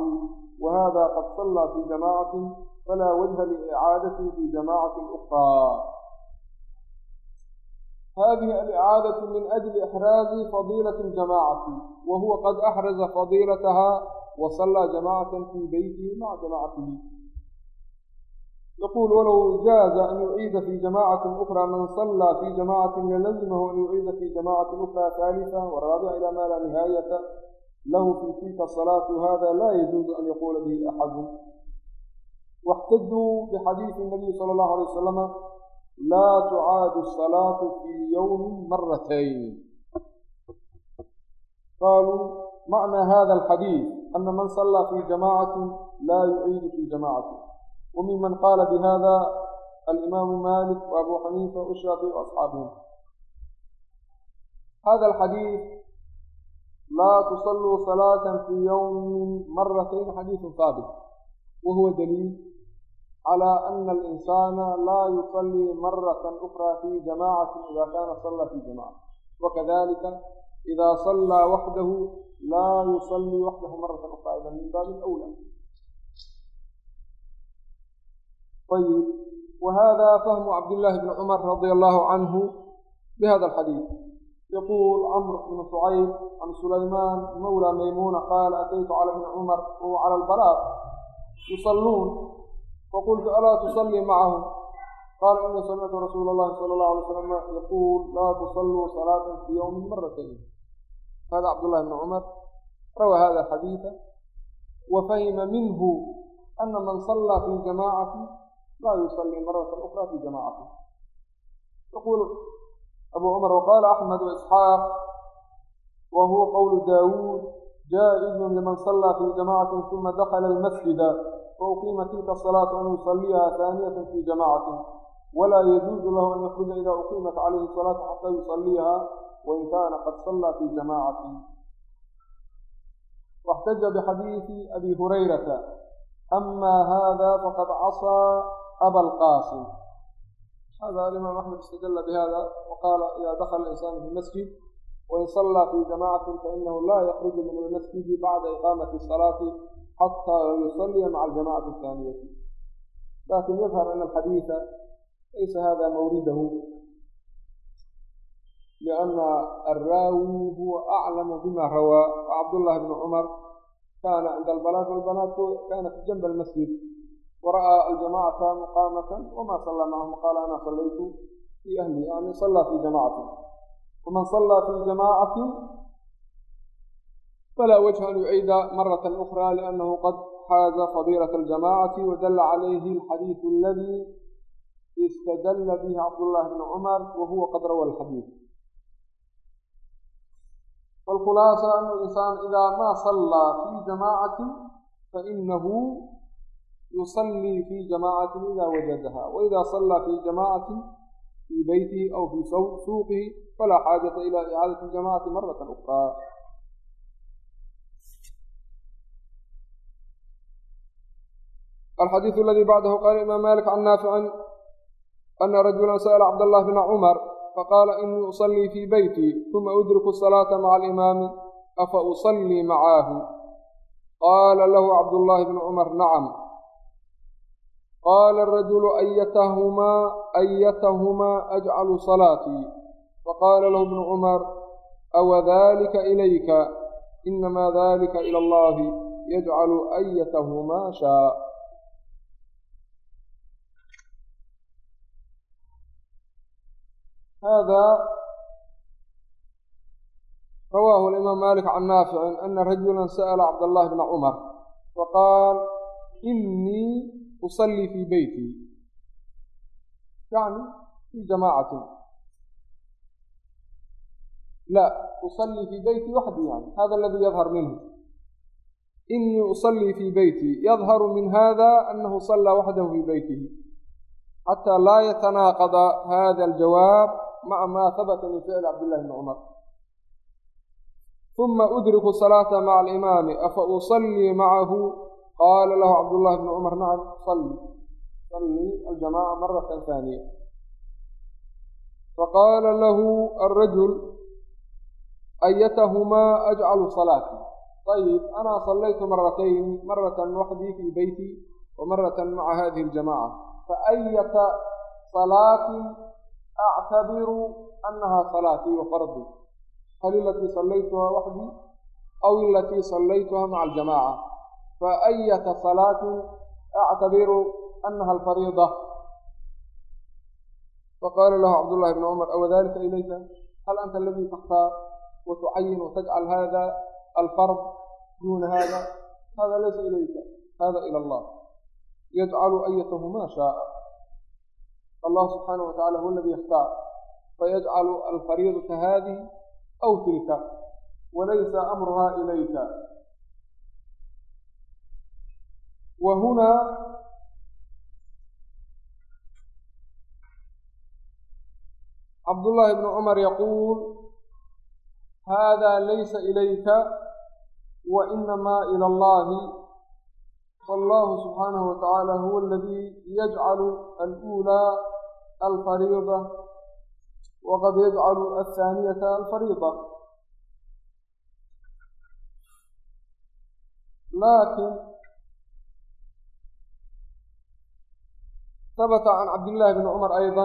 S1: وهذا قد صلى في جماعة فلا وجه لإعادته في جماعة أخرى هذه الإعادة من أجل إحراز فضيلة الجماعة وهو قد أحرز فضيلتها وصلى جماعة في بيته مع جماعته يقول ولو جاز أن يعيد في جماعة أخرى من صلى في جماعة للزمه أن يعيد في جماعة أخرى ثالثة ورابعة إلى ما لا نهاية له في تلك الصلاة هذا لا يجوز أن يقول به أحد واحتجوا بحديث النبي صلى الله عليه وسلم لا تعاد الصلاة في يوم مرتين قالوا معنى هذا الحديث أن من صلى في جماعة لا يعيد في جماعة wa miman qaala bihada alimaamu malik waabu xaniifa washaafici waasxaabuhum hada alxadiid laa tusalluu salaata fii yowmin maratayn xadiidu haabit wa huwa daliil calى ana alinsana laa yusallii marata ukra fi jamacati ida kana salla fi jamaca wakadalika ida sallaa waxdahu laa yusallii waxdahu marata ukra ida min baabi awla ayib whada fahmu cabdillahi bni cumar radia allahu canhu bihada alxadiid yaquul camr bnu shucayb can sulaymaan mawla maymuna qaala ataytu cala bni cumar wahuwa cala albalaaq yusalluun faqultu alaa tusallii macahum qaala inii samictu rasuula allahi sala allahu alay slam yaquul laa tusalluu salaatan fii yowmin maratayn hada cabdullahi bni cumar rawaa hada alxadiida wa fahima minhu ana man sallaa fii jamaacati لا يصلي مرة أخرى في جماعته يقول أبو عمر وقال أحمد وإسحاق وهو قول داود جائز لمن صلى في جماعة ثم دخل المسجد فأقيم تلك الصلاة أن يصليها ثانية في جماعة ولا يجوز له أن يخرج إذا أقيمت عليه الصلاة حتى يصليها وإن كان قد صلى في جماعة واحتج بحديث أبي هريرة أما هذا فقد عصى hada faqad casaa aba alqaasim hada alimaam axmed istadla bihada waqaala ida dakla insaanu fi masjid wain sallaa fii jamacatin fainahu laa yakruju min almasjidi bacda iqaamati salaati xataa yusalliya maca aljamacati athaaniyati laakiin yadhar ana alxadiida laysa hada mawridahu liana alraawi huwa aclamu bima rawaa wacabdullahi bni cumar kana cinda albanaat walbanaat kanat ورأى الجماعة مقامة وما صلى معهم قال أنا صليت في أهلي يعني صلى في جماعة ومن صلى في الجماعة فلا وجه أن يعيد مرة أخرى لأنه قد حاز فضيلة الجماعة ودل عليه الحديث الذي استدل به عبد الله بن عمر وهو قد روى الحديث والخلاصة أن الإنسان إذا ما صلى في جماعة فإنه يصلي في جماعة إذا وجدها وإذا صلى في جماعة في بيته أو في سوقه فلا حاجة إلى إعادة الجماعة مرة أخرى الحديث الذي بعده قال الإمام مالك عن نافع أن رجلا سأل عبد الله بن عمر فقال إني أصلي في بيتي ثم أدرك الصلاة مع الإمام أفأصلي معاه قال له عبد الله بن عمر نعم qaala arajulu ayatahumaa ayatahumaa ajcalu salaatii faqaala lahu bnu cumar awa dalika ilayka inamaa dalika ila allahi yajcalu ayatahumaa shaa hada rawaahu alimaam malik can naaficin ana rajula sa'la cabdallahi bna cumar faqaal inii usallii fii beyti yani fii jamaacatin la usallii fii beyti waxdii yani hada aladii yadhar minhu inii usallii fii beyti yadharu min hada anahu sallaa waxdahu fii beytihi xataa laa yatanaaqada hada aljawaab maca maa habata min ficli cabdillahi bni cumar uma udriku salaata maca alimaami afa usallii macahu qaala lahu cabdullahi bni cumar nacam salli. Sallii aljamaaca maratan haaniya faqaala lahu alrajul ayatahumaa ajcalu salaati? Ayib ana sallaytu maratayn maratan waxdii fii beyti wa maratan maca hadihi aljamaca faayata salaatin actabiru annahaa salaatii wa fardii hal ilatii sallaytuhaa waxdii aw ilatii sallaytuhaa maca aljamaaca faayata salaatin actabiru annaha alfariida faqaala lahu cabdullahi bn cumar awa dalika ilayka hal anta aladii takhtaar watucayin watajcal hada alfard duuna hada hada laysa ilayka hada ila allah yajcalu ayatahu ma shaaa allah subxaanahu watacala huwa aladii yakhtaar fayajcalu alfariidata haadihi aw tilka walaysa amruha ilayka wa hunaa cabdullaahi bnu cumar yaquul hada laysa ilayka wa inamaa ila allahi fallahu subxaanahu wa tacaala huwa aladii yajcalu aluulaa alfariida waqad yajcalu athaaniyata alfariida laakin habata can cabdillahi bni cumar ayضa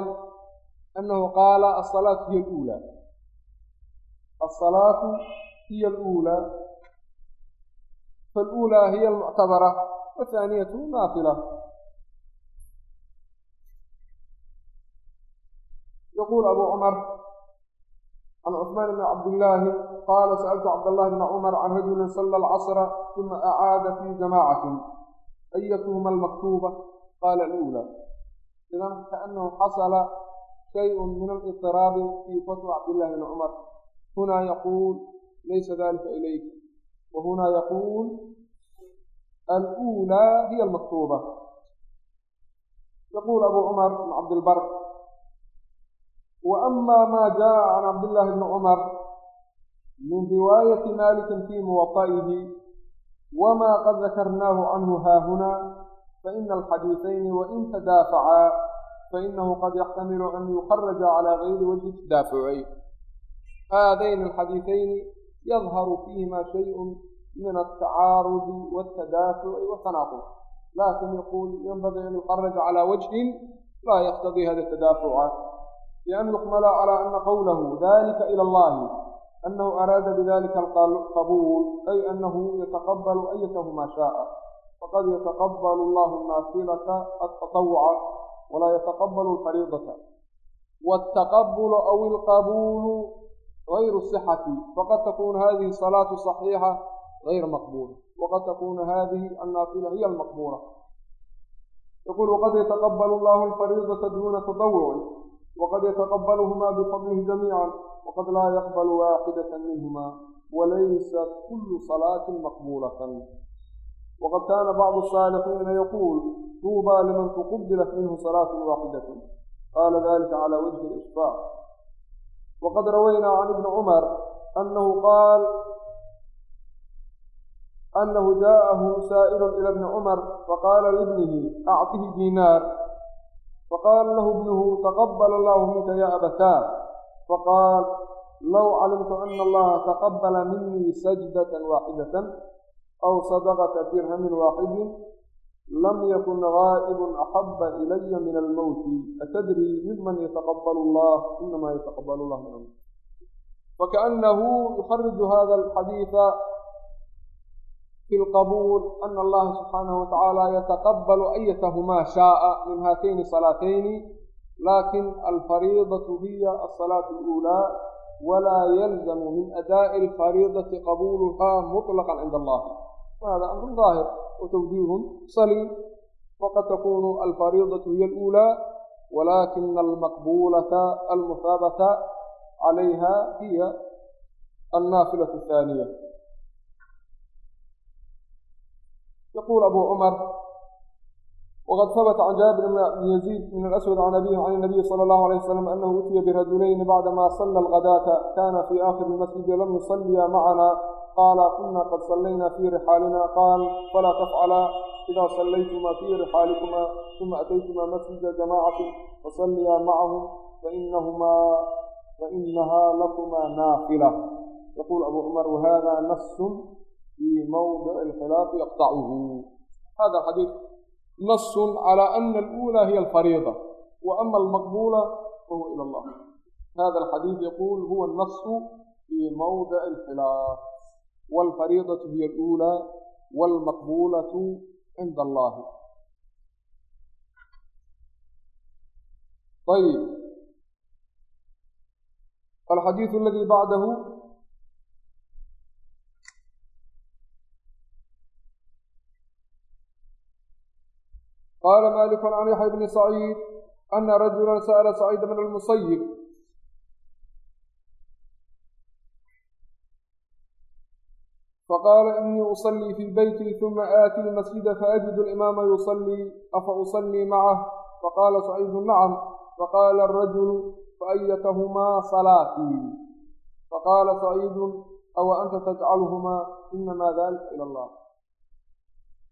S1: anahu qaala asalaatu hiya aluulaa asalaatu hiya aluulaa faaluulaa hiya almuctabara wathaaniyatu naafila yaquul abu cumar can cusmaan bni cabdillaahi qaala sa'altu cabdallahi bna cumar can rajulin salla alcasra uma acaada fii jamaacatin ayatuhuma almaktuuba qaala aluulaa idan kaanahu xasala shayء min aliطiraabi fii fatwa cabdillahi bni cumar hunaa yaquul laysa dalika ilayk wa hunaa yaquul aluulaa hiya almaktuuba yaquul abu cumar bn cabdilbar wa ama ma jaءa can cabdillahi bni cumar min riwaayati malikin fi muwaطa'ihi wma qad dakarnaahu canhu haahunaa فإن الحديثين وإن تدافعا فإنه قد يحتمل أن يخرج على غير وجه التدافع هذين الحديثين يظهر فيهما شيء من التعارض والتدافع والتناقض لكن يقول ينبغي أن يخرج على وجه لا يقتضي هذا التدافع لأن يحمل على أن قوله ذلك إلى الله أنه أراد بذلك القبول أي أنه يتقبل أيتهما شاء faqad yataqabalu allahu naafilata atatawuca walaa yataqabalu alfariidata wاltaqabulu aw ilqabuulu gayru sixati faqad takunu hadihi salaatu صaxiixa gayra maqbuula waqad takunu hadihi annaafila hiya almaqbuula yaqul waqad yataqabalu allahu alfariidata duna tatawuci waqad yataqabaluhuma bifadlihi jamiica waqad laa yaqbalu waaxidata minhuma walaysat kulu salaatin maqbuulatan waqad kaana bacdu asaalixiina yaquul tuubaa liman tuqubilat minhu salaatun waaxidatun qaala dalika cala wajhi alishfaaq waqad rawaynaa can ibni cumar anahu qaal anahu jaءahu saa'ilun ila bni cumar faqaala libnihi acطihi diinaar faqaala lahu ibnuhu taqabal allahu minka ya abataa faqaal low calimtu ana allaha taqabala minii sajdata waaxidatan aw sadaqata dirhamin waaxidin lam yakun gaa'ibun axaba ilaya min almowti atadrii miman yataqabalu allah inama yataqabalu llah min almowt fakaأnahu yuxariju hada alxadiida fi lqabuul ana allaha subxaanahu watacaala yataqabalu ayatahuma shaءa min haatayni salaatayni lakin alfariidaة hiya asalaatu اluulaa walaa yalzamu min adaaءi alfariidati qabuluha muطlaqa cinda allah wahada amru daahir watawjiihun saliim faqad takunu alfariidaةu hiya اluulaa walakina almaqbulata almuhaabata calayha hiya annaafilaة الثaaniya yqul abu cumar wqad habta can jaabir bn yaziid min alaswad can abihi can nabiyi sala allahu alayh wasalam anahu utiya birajulayni bacdama sala alghadaata kana fi aakhiri masjidi lam yusaliya macana qaala kuna qad sallayna fi rixaalina qaal falaa tafcala ida sallaytuma fi rixaalikuma uma ataytuma masjida jamacatin fasalliya macahum fainahumaa fainaha lakuma naafila yaqul abu cumar wahada nasun في موضع الخلاف يقطعه هذا nas calى ana alأulى hiy alfariida w ama almaqbula fahuwa ilى اllah hada alxadiid yaquul huwa اnasu fii mawdic اlxilaaf wاlfariidaةu hiy اlأulى wاlmaqbulaةu cinda allahi ayb alxadiiث aladi bacdahu qala malik can yaxya bni saciid ana rajula sa'la saciid bn lmusayib faqaala inii usallii fii beyti uma aati lmasjida faajidu alimaama yusallii afa usallii macah faqaala saciidu nacam faqaala arajulu faayatahumaa salaatii faqaala saciidun awa anta tajcaluhumaa inamaa dalika ila allah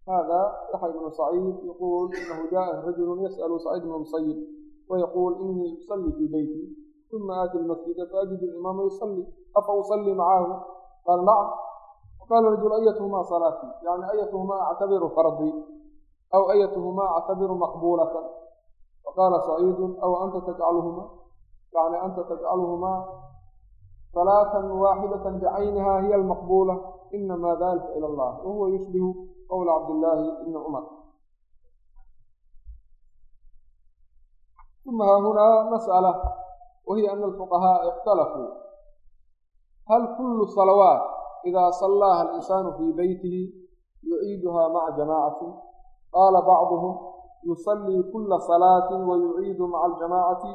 S1: yaxya bnu saciid yaquul inahu jaءa rajulu yasأlu saciid bn musayib wayaquul inii usallii fii beyti uma aati lmasjida faajidu alimaama yusallii afa usallii macahu qaala nacam faqala rajul ayatuhumaa salaatii yani ayatuhumaa actabiru fardii aw ayatuhumaa actabiru maqbuulatan faqaala saciidu aw anta tajcaluhumaa yani anta tajcaluhumaa salaatan waaxidatan bicayniha hiya almaqbuula inama dalika ila allah wahuwa yushbihu qowla cabdillaahi ibni cumar uma haahunaa mas'ala wahiya ana alfuqahaaa ikhtalafuu hal kullu salawaat idaa sallaaha alinsaanu fii beytihi yuciiduha maca jamaacatin qaala bacduhum yusallii kula salaatin wa yuciidu maca aljamaacati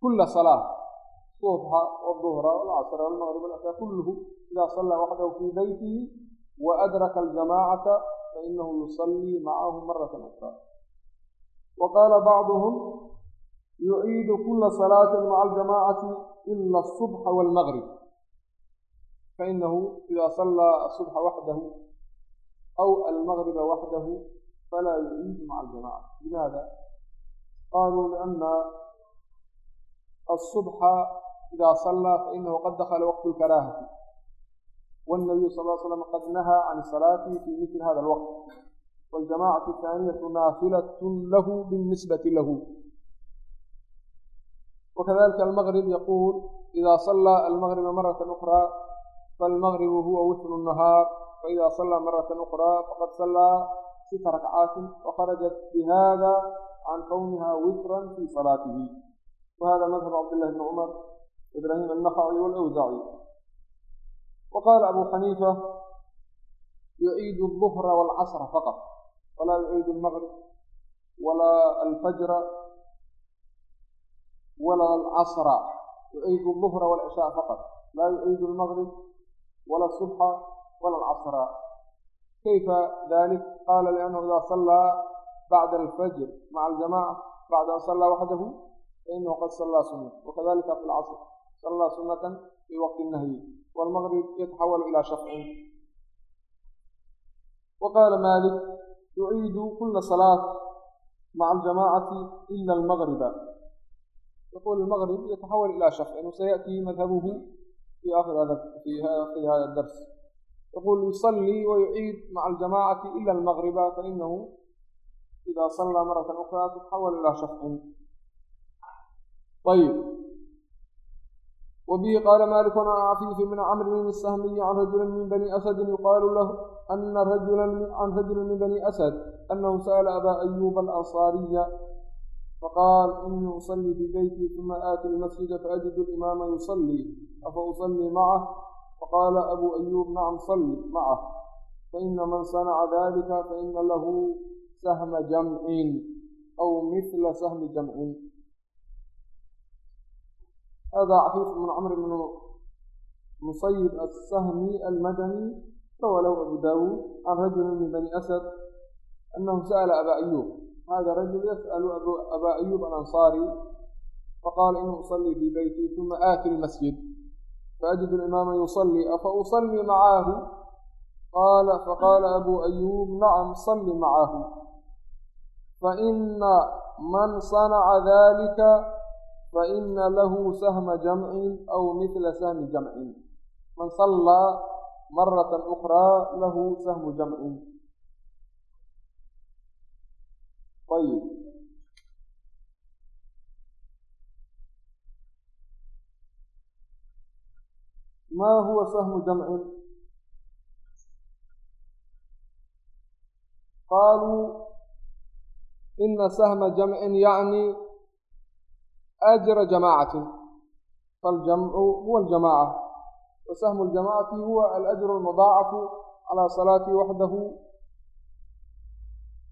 S1: kula salaa subxa wduhra walcasra walmaqrib walcishaa kulluhu idaa sallaa waxdahu fii beytihi wa adraka aljamaacata fainahu yusallii macahum marata ukra wa qaala bacduhum yuciidu kula salaatin maca aljamaacati ila asubxa walmaqrib fainahu idaa sallaa asubxa waxdahu aw almagriba waxdahu falaa yuciidu maca aljamaca limaada? Qaaluu idaa sallaa fainahu qad dakala waqtu lkaraahati wاnabiyu sal l slam qad nahaa can salaati fi mili hada alwaqt waljamacatu haaniyatu naafilatun lahu binisbati lahu wakadalika almgrib yaquul ida sallaa almagriba marata ukraa falmagribu huwa witru nahaar faida sallaa marata ukraa faqad sallaa sita rakcaatin wakharajat bihada can kowniha witran fi salaatihi wahada madhab cabdillahi bni cumar ibrahim annakhaci walawsaaci wa qaala abu xaniifa yuciidu alduhra waalcasra faqat walaa yuciidu almaqrib walaa alfajra walaa alcasra yuciidu alduhra waalcishaa faqat laa yuciidu almaqrib wala subxa wala alcasra kayfa dalik qaala liannahu idaa sallaa bacda alfajr maca aljamaca bacda an sallaa waxdahu fainahu qad sallaa sunna wakadalika fi lcasr sallaa sunnatan fii waqti nahyi waalmaqrib yataxawalu ilaa shafcin wa qaala malik yuciidu kula salaat maca aljamacati ila almagriba yaqul almaqrib yataxawal ilaa shafcin wasayaأtii madhabuhu fi akhiri hada dars. Yaqul yusallii wayuciid maca aljamacati ila almagriba fainahu ida sallaa marata ukraa tataxawal ilaa shafcin ayb wbihi qaala maliku can cafiifi bn camrin الsahmiyi can rajuli min bani asadi yuqaalu lahu ana rajula can rajuli min bani asad anahu sa'la abaa ayuba alansaariya faqaal inii usalii fi beyti uma aati lmasjida faajidu alimaama yusalii afa usalii macah faqaala abu ayub nacam salli macah faina man sanaca dalika faina lahu sahma jamcin aw mihla sahmi jamcin cafiif bn camr bn musayib asahmi almadani rawa lahu abu daawuud can rajuli min bani asad anahu sa'la abaa ayub hada rajul yas'alu abaa ayub alansaari faqaala inii usalii fii beyti uma aati lmasjid faajid alimaama yusalii afa usalii macaahu qaala faqaala abuu ayuub nacam salli macahu faina man sanaca dalika faina lahu sahma jamcin aw mihla sahmi jamcin man sallaa marata ukraa lahu sahmu jamcin ayib ma huwa sahmu jamcin qaaluu ina sahma jamcin yacni ajra jamaacatin faljamcu huwa aljamaaca wa sahmu ljamacati huwa alajru almudaacafu calaa salaati waxdahu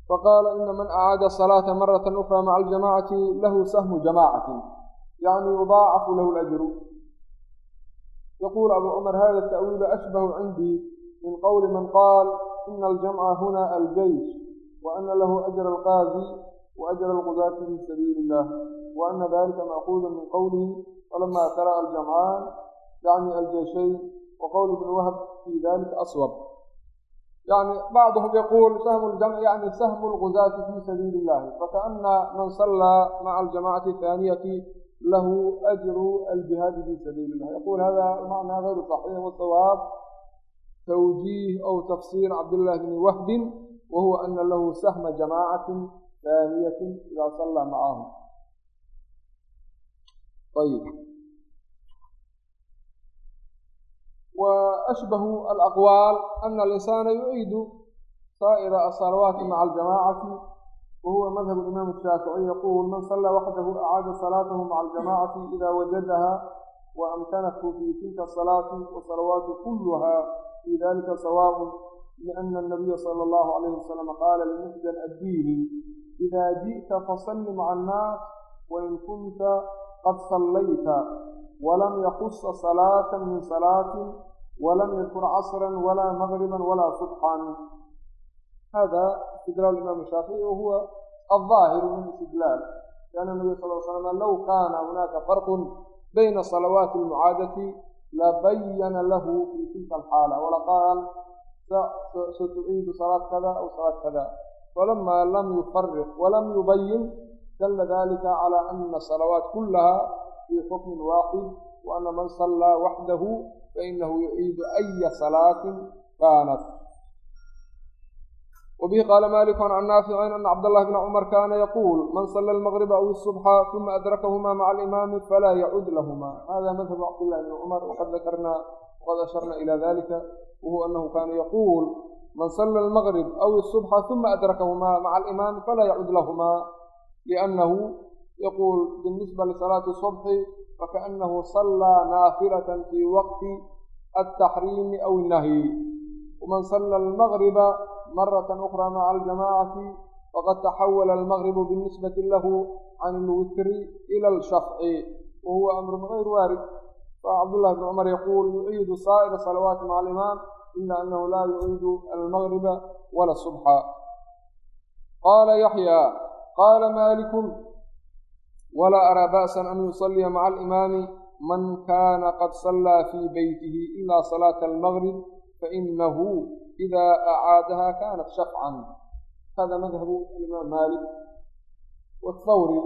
S1: faqaala ina man acaada salaata marata ukra maca aljamacati lahu sahmu jamaacatin yacni yudaacafu lahu lajru yaquul abu cumar hada ta'wiilu ashbahu cindii min qowli man qaal ina aljamca huna aljeysh wa ana lahu ajra alqaadi wa ajra alqudaati fi sabiili illah wa ana dalika ma'kuuda min qowlihi falama tara'a aljamcaan yacni aljeyshayn wa qowl ibn wahb fi dalika aswab yani bacduhum yaquul sahmu ljamci yani sahmu lguzaati fi sabiili illahi fakaana man sallaa maca aljamacati athaaniyati lahu ajru aljihaadi fi sabiili illah yaqul hada macna gayru saxiix wasawaab twjiih aw tafsir cabdillahi bni wahbin wa huwa ana saamiyatin idaa sallaa macaahum ayb وأشبه الأقوال أن الإنسان يعيد سائر الصلوات مع الجماعة وهو مذهب الإمام الشافعي يقول من صلى وحده أعاد صلاته مع الجماعة إذا وجدها وأمكنته في تلك الصلاة والصلوات كلها في ذلك صواب لأن النبي صلى الله عليه وسلم قال لمحجن أديه idaa ji'ta fasalli maca annaas wain kunta qad sallayta walam yaqusa salaata min salaatin walam yakun casran walaa magriban walaa subxan hada istidlaal imaam shaafici wahuwa aلظaahiru min istidlaal lianna nabiy sal l slm low kaana hunaaka farqu bayna salawaati اlmucaadati labayana lahu fii tilka alxaala walaqaal satuciidu salaad kada aw salaad kada falama lam yufariq walam yubayin dala dalika cala ana salawaat kulaha في xukm waaxid وأna man صلىa waxdahu fainahu yuciidu أya صalaaة kanat وbه qاla malik can naafici أna cabdاللahi بn cmr kana yquul man صلى المغربa aw الصبحa ثuma أdrakahma mعa الإimaami falaa yacud lahma hada madhab cabdالlahi بn cmr وqad dakarna وqad asharna ilى dalika wahuwa anahu kana yaquul man sala almaqrib aw الsubxa uma adrakahumaa maca alimaam falaa yacud lahumaa liannahu yaquul binisba lisalaati subxi fakaannahu salaa naafilatan fii waqti altaxriimi aw الnahyi waman sala almaqriba marata ukra maca aljamacati faqad taxawala almaqribu binisbati lahu can ilwitri ila alshafci wahuwa amrun غayr waarid fa cabdullahi bn cumar yaquul yuciidu saa'ira salawaati maca alimaam ila anahu laa yuciidu almagriba wala subxa qaala yaxya qaala malikun walaa araa ba'san an yusalliya maca alimaami man kaana qad sallaa fii beytihi ila salaata almagrib fainahu ida acaadaha kanat shafcan hada madhabu alimaam malik wاthawri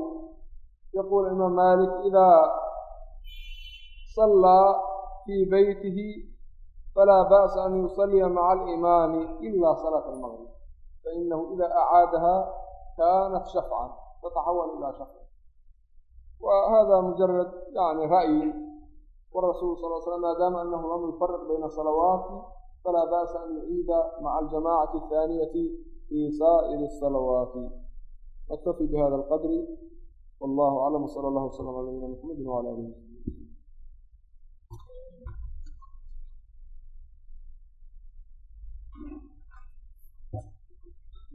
S1: yaquul imaam malik ida sallaa fii beytihi falaa ba'sa an yusalliya maca alimaami ila salaata almagrib fainahu ida acaadaha kanat shafcan tataxawal ila shafcan وهذا مجرد يعني رأي والرسول صلى الله عليه وسلم ما دام أنه لم يفرق بين الصلوات فلا بأس أن يعيد مع الجماعة الثانية في سائر الصلوات نكتفي بهذا القدر والله أعلم وصلى الله وسلم على نبينا محمد وعلى